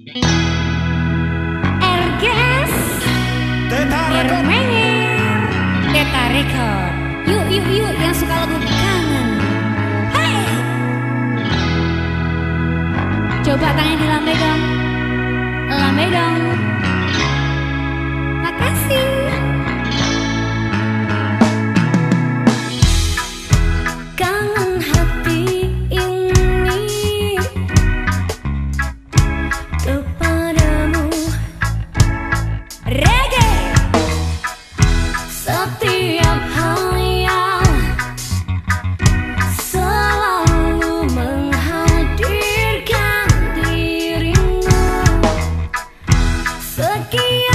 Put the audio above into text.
Erges. Teta Record. Teta Record Yuk yuk yuk yang suka lagu kangen. Hai. Coba tangan di lambe dong. Lambe dong Maria.